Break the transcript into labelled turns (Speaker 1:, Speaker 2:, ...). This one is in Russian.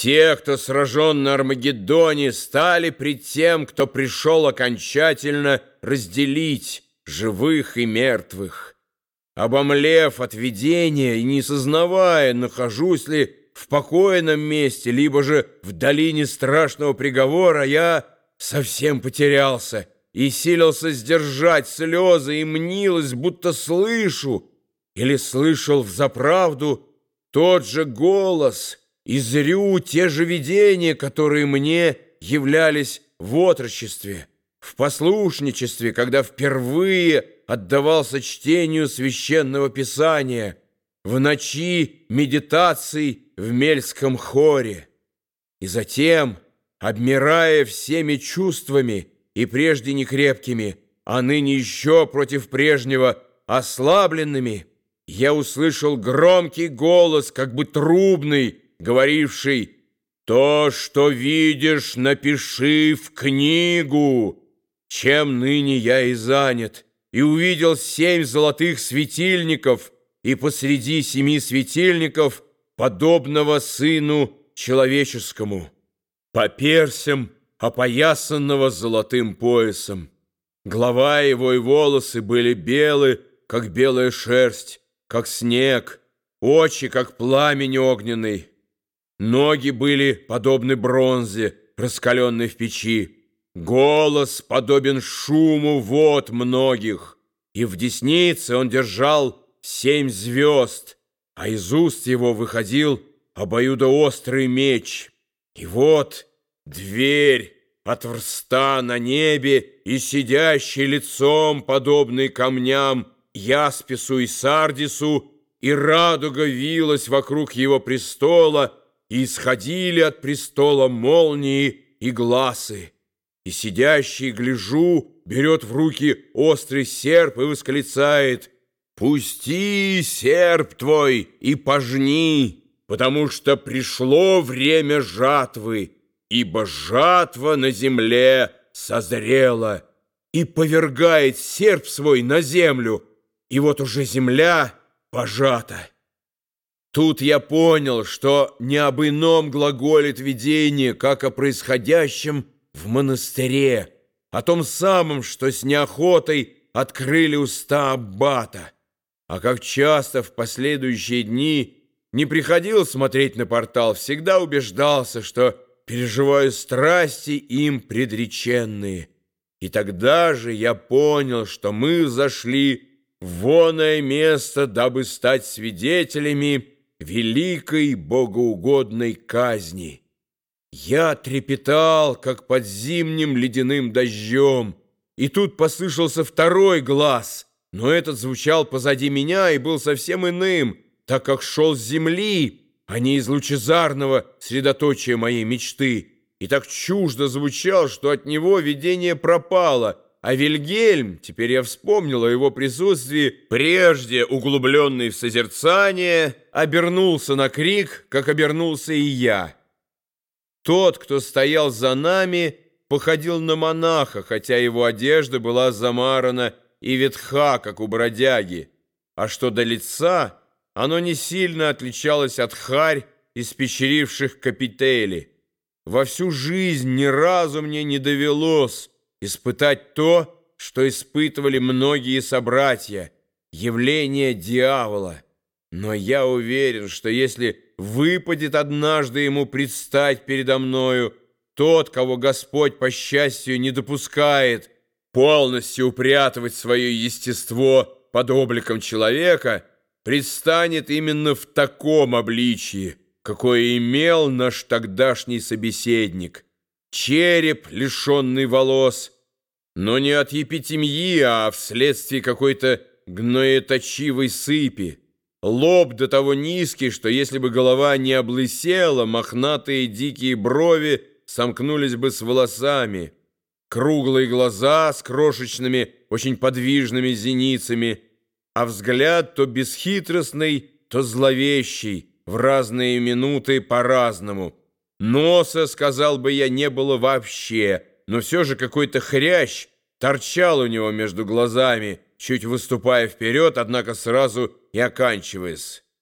Speaker 1: Те, кто сражен на Армагеддоне, стали пред тем, кто пришел окончательно разделить живых и мертвых. Обомлев от видения и не сознавая, нахожусь ли в покойном месте, либо же в долине страшного приговора, я совсем потерялся и силился сдержать слезы, и мнилось, будто слышу или слышал взаправду тот же голос и зрю те же видения, которые мне являлись в отрочестве, в послушничестве, когда впервые отдавался чтению священного писания, в ночи медитаций в Мельском хоре. И затем, обмирая всеми чувствами и прежде некрепкими, а ныне еще против прежнего ослабленными, я услышал громкий голос, как бы трубный, говоривший «То, что видишь, напиши в книгу», чем ныне я и занят, и увидел семь золотых светильников, и посреди семи светильников подобного сыну человеческому, по персям, опоясанного золотым поясом. Голова его и волосы были белы, как белая шерсть, как снег, очи, как пламень огненный. Ноги были подобны бронзе, раскаленной в печи. Голос подобен шуму вод многих. И в деснице он держал семь звезд, а из уст его выходил обоюдоострый меч. И вот дверь от верста на небе и сидящий лицом, подобный камням, Яспису и Сардису, и радуга вилась вокруг его престола, и исходили от престола молнии и гласы. И сидящий, гляжу, берет в руки острый серп и восклицает «Пусти серп твой и пожни, потому что пришло время жатвы, ибо жатва на земле созрела» и повергает серп свой на землю, и вот уже земля пожата. Тут я понял, что не об ином глаголит видение, как о происходящем в монастыре, о том самом, что с неохотой открыли уста аббата. А как часто в последующие дни не приходил смотреть на портал, всегда убеждался, что переживаю страсти им предреченные. И тогда же я понял, что мы зашли воное место, дабы стать свидетелями великой богоугодной казни. Я трепетал, как под зимним ледяным дождем, и тут послышался второй глаз, но этот звучал позади меня и был совсем иным, так как шел с земли, а не из лучезарного средоточия моей мечты, и так чуждо звучал, что от него видение пропало — а Вильгельм, теперь я вспомнил о его присутствии, прежде углубленный в созерцание, обернулся на крик, как обернулся и я. Тот, кто стоял за нами, походил на монаха, хотя его одежда была замарана и ветха, как у бродяги, а что до лица, оно не сильно отличалось от харь, испещривших капители. Во всю жизнь ни разу мне не довелось испытать то, что испытывали многие собратья, явление дьявола. Но я уверен, что если выпадет однажды ему предстать передо мною тот, кого Господь, по счастью, не допускает полностью упрятывать свое естество под обликом человека, предстанет именно в таком обличии, какое имел наш тогдашний собеседник – череп, лишенный волос, но не от епитемьи, а вследствие какой-то гноеточивой сыпи. Лоб до того низкий, что если бы голова не облысела, мохнатые дикие брови сомкнулись бы с волосами. Круглые глаза с крошечными, очень подвижными зеницами, а взгляд то бесхитростный, то зловещий, в разные минуты по-разному — Носа, сказал бы я, не было вообще, но все же какой-то хрящ торчал у него между глазами, чуть выступая вперед, однако сразу и оканчиваясь.